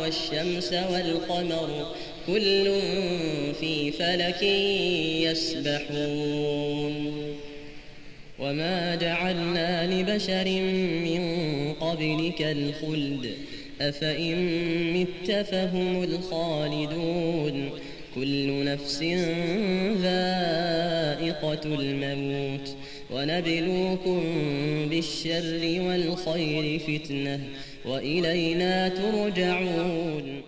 والشمس والقمر كل في فلك يسبحون. وما جعلنا لبشر من قبلك الخلد أفإن مت فهم الخالدون. كل نفس ذائقة الموت ونبلوكم بالشر والخير فتنة وإلينا ترجعون